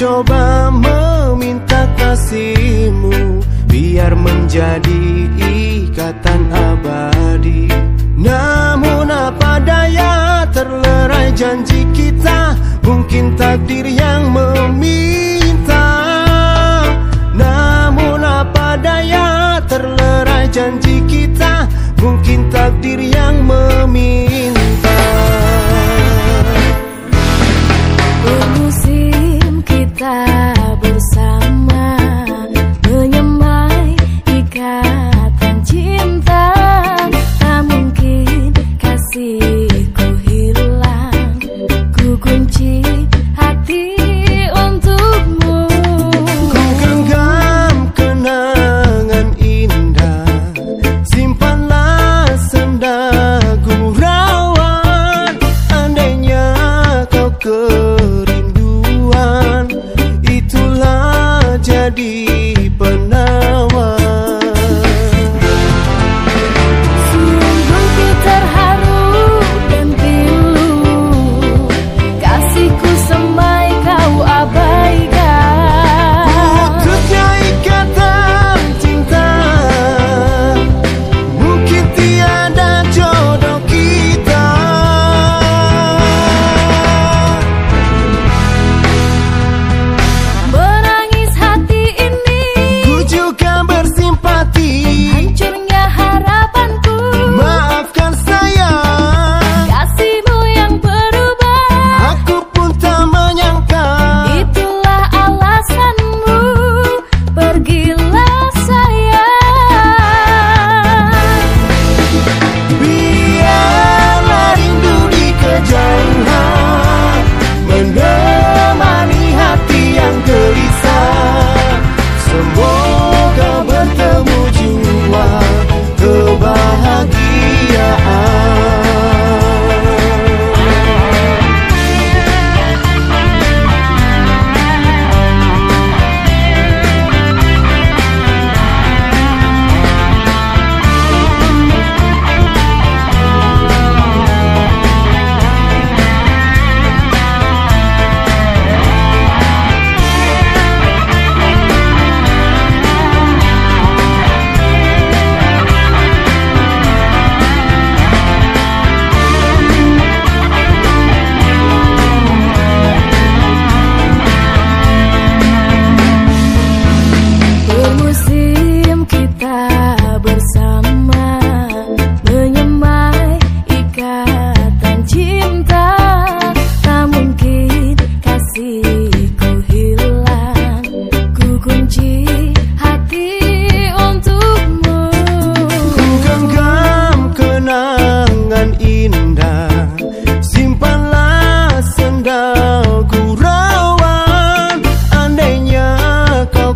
coba meminta kasihmu Biar menjadi ikatan abadi. Namun apa daya terlerai janji kita Mungkin takdir yang meminta. Namun apa daya terlerai janji kita Mungkin takdir yang meminta good.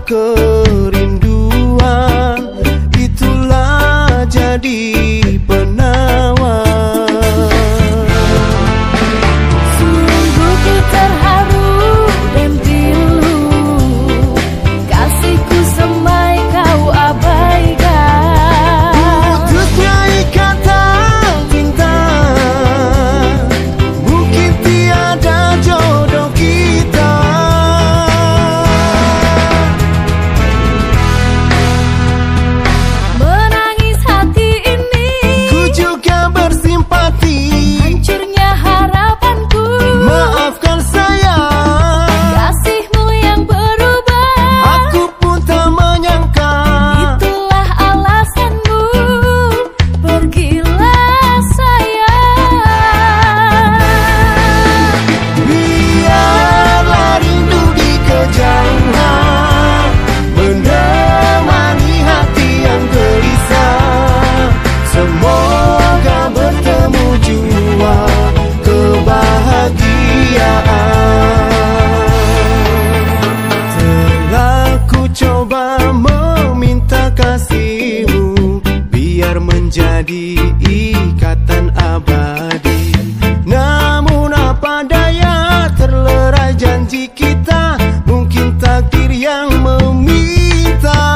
歌。menjadi ikatan abadi. Namun apa daya terlerai janji kita? Mungkin takdir yang meminta.